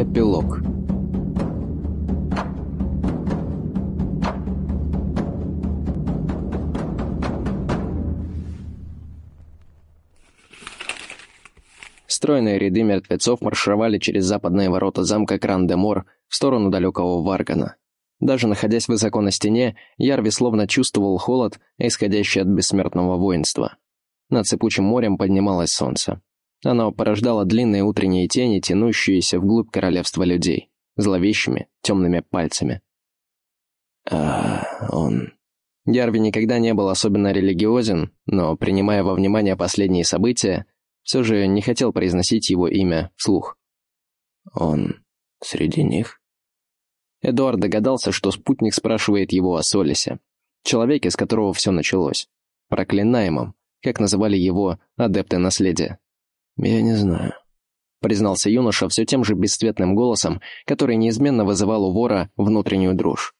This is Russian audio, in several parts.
Эпилог Стройные ряды мертвецов маршировали через западные ворота замка Кран-де-Мор в сторону далекого Варгана. Даже находясь высоко на стене, Ярви словно чувствовал холод, исходящий от бессмертного воинства. Над цепучим морем поднималось солнце. Оно порождало длинные утренние тени, тянущиеся вглубь королевства людей, зловещими, темными пальцами. А он... Ярви никогда не был особенно религиозен, но, принимая во внимание последние события, все же не хотел произносить его имя вслух. «Он среди них?» Эдуард догадался, что спутник спрашивает его о Солисе, человеке, с которого все началось, проклинаемом, как называли его адепты наследия. «Я не знаю», — признался юноша все тем же бесцветным голосом, который неизменно вызывал у вора внутреннюю дрожь.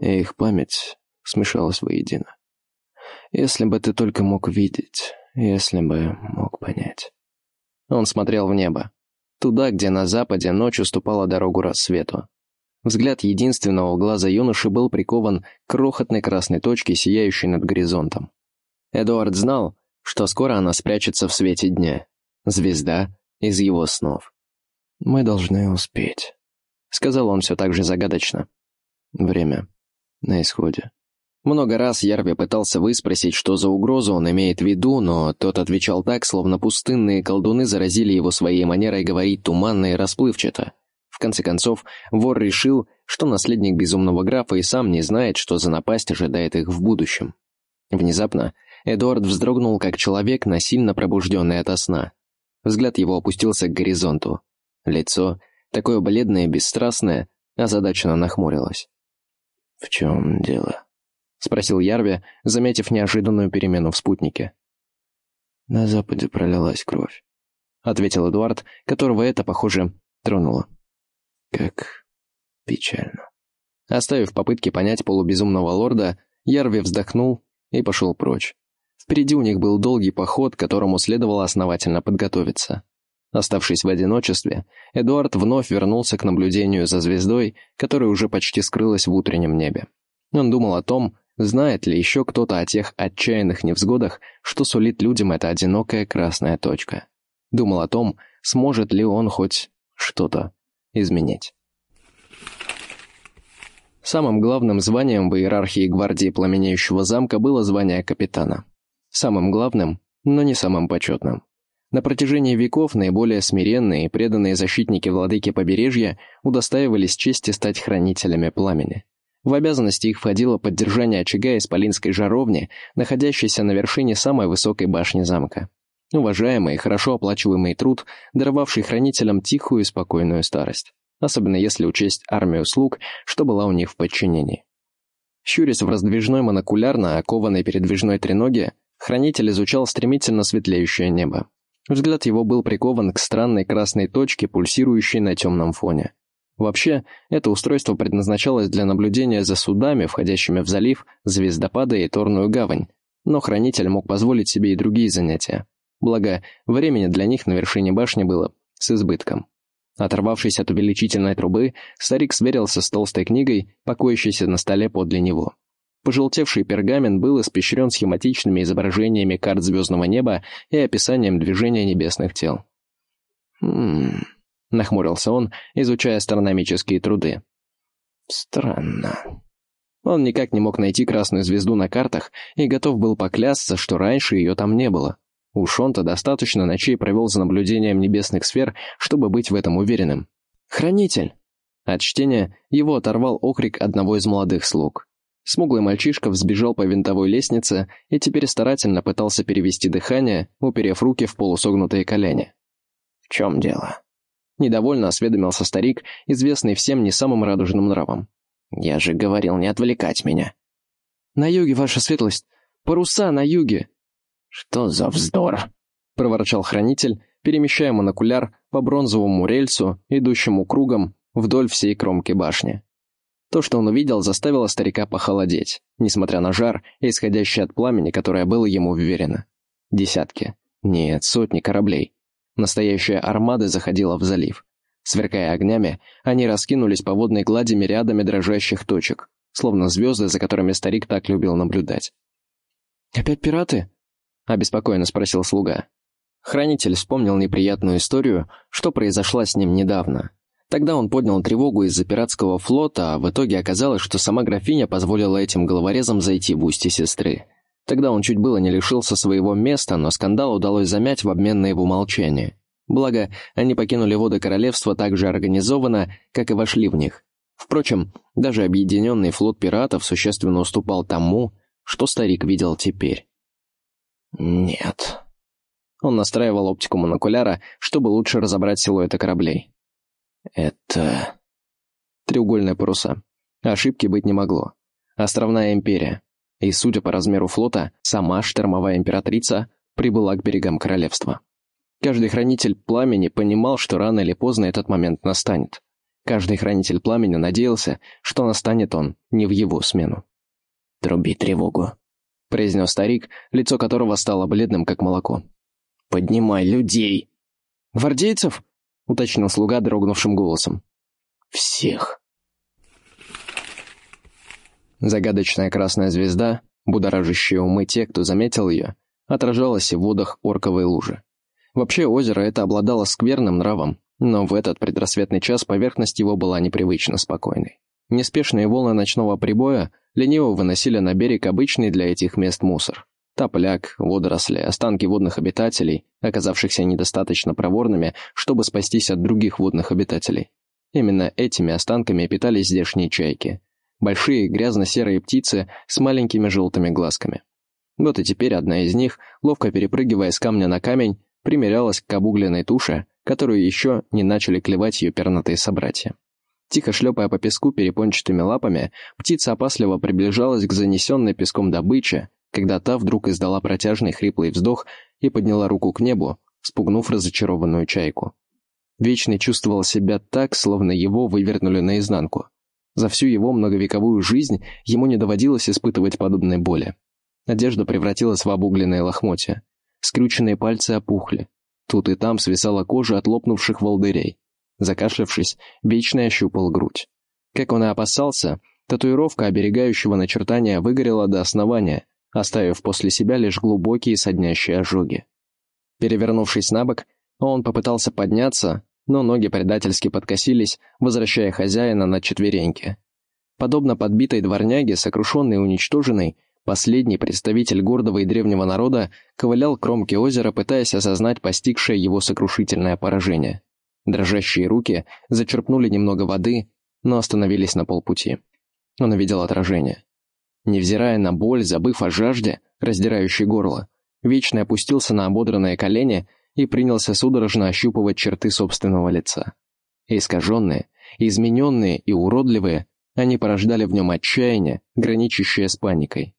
их память смешалась воедино. «Если бы ты только мог видеть, если бы мог понять». Он смотрел в небо, туда, где на западе ночь уступала дорогу рассвету. Взгляд единственного глаза юноши был прикован к крохотной красной точке, сияющей над горизонтом. Эдуард знал, что скоро она спрячется в свете дня. Звезда из его снов. «Мы должны успеть», — сказал он все так же загадочно. «Время на исходе». Много раз Ярви пытался выспросить, что за угрозу он имеет в виду, но тот отвечал так, словно пустынные колдуны заразили его своей манерой говорить туманно и расплывчато. В конце концов, вор решил, что наследник безумного графа и сам не знает, что за напасть ожидает их в будущем. Внезапно Эдуард вздрогнул, как человек, насильно пробужденный ото сна. Взгляд его опустился к горизонту. Лицо, такое бледное и бесстрастное, озадаченно нахмурилось. «В чем дело?» — спросил Ярви, заметив неожиданную перемену в спутнике. «На западе пролилась кровь», — ответил Эдуард, которого это, похоже, тронуло. «Как печально». Оставив попытки понять полубезумного лорда, Ярви вздохнул и пошел прочь. Впереди у них был долгий поход, которому следовало основательно подготовиться. Оставшись в одиночестве, Эдуард вновь вернулся к наблюдению за звездой, которая уже почти скрылась в утреннем небе. Он думал о том, Знает ли еще кто-то о тех отчаянных невзгодах, что сулит людям эта одинокая красная точка? Думал о том, сможет ли он хоть что-то изменить. Самым главным званием в иерархии гвардии Пламенеющего замка было звание капитана. Самым главным, но не самым почетным. На протяжении веков наиболее смиренные и преданные защитники владыки побережья удостаивались чести стать хранителями пламени. В обязанности их входило поддержание очага исполинской жаровни, находящейся на вершине самой высокой башни замка. Уважаемый и хорошо оплачиваемый труд, даровавший хранителям тихую и спокойную старость. Особенно если учесть армию слуг, что была у них в подчинении. Щурясь в раздвижной монокуляр на окованной передвижной треноге, хранитель изучал стремительно светлеющее небо. Взгляд его был прикован к странной красной точке, пульсирующей на темном фоне. Вообще, это устройство предназначалось для наблюдения за судами, входящими в залив, звездопады и Торную гавань, но хранитель мог позволить себе и другие занятия. Благо, времени для них на вершине башни было с избытком. Оторвавшись от увеличительной трубы, старик сверился с толстой книгой, покоящейся на столе подле него. Пожелтевший пергамент был испещрен схематичными изображениями карт звездного неба и описанием движения небесных тел. «Хм...» — нахмурился он, изучая астрономические труды. «Странно». Он никак не мог найти красную звезду на картах и готов был поклясться, что раньше ее там не было. Уж он-то достаточно ночей провел за наблюдением небесных сфер, чтобы быть в этом уверенным. «Хранитель!» От чтения его оторвал окрик одного из молодых слуг. Смуглый мальчишка взбежал по винтовой лестнице и теперь старательно пытался перевести дыхание, уперев руки в полусогнутые колени. «В чем дело?» Недовольно осведомился старик, известный всем не самым радужным нравом. «Я же говорил не отвлекать меня». «На юге, ваша светлость! Паруса на юге!» «Что за вздор?» — проворчал хранитель, перемещая монокуляр по бронзовому рельсу, идущему кругом вдоль всей кромки башни. То, что он увидел, заставило старика похолодеть, несмотря на жар, исходящий от пламени, которое было ему вверено. Десятки, нет, сотни кораблей. Настоящая армада заходила в залив. Сверкая огнями, они раскинулись по водной глади мириадами дрожащих точек, словно звезды, за которыми старик так любил наблюдать. «Опять пираты?» — обеспокоенно спросил слуга. Хранитель вспомнил неприятную историю, что произошла с ним недавно. Тогда он поднял тревогу из-за пиратского флота, а в итоге оказалось, что сама графиня позволила этим головорезам зайти в устье сестры. Тогда он чуть было не лишился своего места, но скандал удалось замять в обмен на его молчание. Благо, они покинули воды королевства так же организованно, как и вошли в них. Впрочем, даже объединенный флот пиратов существенно уступал тому, что старик видел теперь. «Нет». Он настраивал оптику монокуляра, чтобы лучше разобрать силуэты кораблей. «Это...» Треугольные паруса. Ошибки быть не могло. Островная империя. И, судя по размеру флота, сама штормовая императрица прибыла к берегам королевства. Каждый хранитель пламени понимал, что рано или поздно этот момент настанет. Каждый хранитель пламени надеялся, что настанет он не в его смену. «Труби тревогу», — произнес старик, лицо которого стало бледным, как молоко. «Поднимай людей!» «Гвардейцев?» — уточнил слуга дрогнувшим голосом. «Всех!» Загадочная красная звезда, будоражащая умы те, кто заметил ее, отражалась в водах орковой лужи. Вообще озеро это обладало скверным нравом, но в этот предрассветный час поверхность его была непривычно спокойной. Неспешные волны ночного прибоя лениво выносили на берег обычный для этих мест мусор. Топляк, водоросли, останки водных обитателей, оказавшихся недостаточно проворными, чтобы спастись от других водных обитателей. Именно этими останками питались здешние чайки. Большие грязно-серые птицы с маленькими желтыми глазками. Вот и теперь одна из них, ловко перепрыгивая с камня на камень, примерялась к обугленной туше, которую еще не начали клевать ее пернатые собратья. Тихо шлепая по песку перепончатыми лапами, птица опасливо приближалась к занесенной песком добыче, когда та вдруг издала протяжный хриплый вздох и подняла руку к небу, спугнув разочарованную чайку. Вечный чувствовал себя так, словно его вывернули наизнанку. За всю его многовековую жизнь ему не доводилось испытывать подобной боли. Одежда превратилась в обугленные лохмотья. Скрюченные пальцы опухли. Тут и там свисала кожа от лопнувших волдырей. Закашлявшись, Вечный ощупал грудь. Как он и опасался, татуировка оберегающего начертания выгорела до основания, оставив после себя лишь глубокие соднящие ожоги. Перевернувшись на бок, он попытался подняться, но ноги предательски подкосились, возвращая хозяина на четвереньки. Подобно подбитой дворняге, сокрушенной и уничтоженной, последний представитель гордого и древнего народа ковылял к кромке озера, пытаясь осознать постигшее его сокрушительное поражение. Дрожащие руки зачерпнули немного воды, но остановились на полпути. Он увидел отражение. Невзирая на боль, забыв о жажде, раздирающей горло, Вечный опустился на ободранное колени и принялся судорожно ощупывать черты собственного лица. Искаженные, измененные и уродливые, они порождали в нем отчаяние, граничащее с паникой.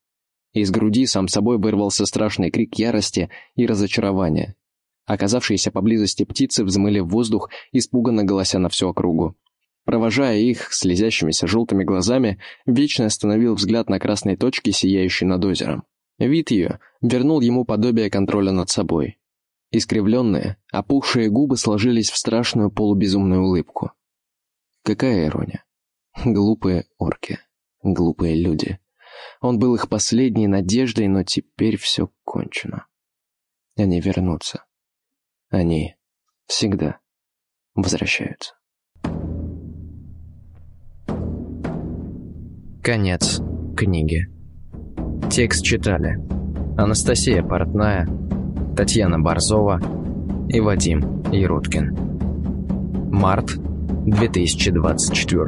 Из груди сам собой вырвался страшный крик ярости и разочарования. Оказавшиеся поблизости птицы взмыли в воздух, испуганно голося на всю округу. Провожая их слезящимися желтыми глазами, Вечный остановил взгляд на красной точке, сияющей над озером. Вид ее вернул ему подобие контроля над собой. Искривленные, опухшие губы сложились в страшную полубезумную улыбку. Какая ирония. Глупые орки. Глупые люди. Он был их последней надеждой, но теперь все кончено. Они вернутся. Они всегда возвращаются. Конец книги. Текст читали Анастасия Портная, Татьяна Борзова и Вадим Яруткин. Март 2024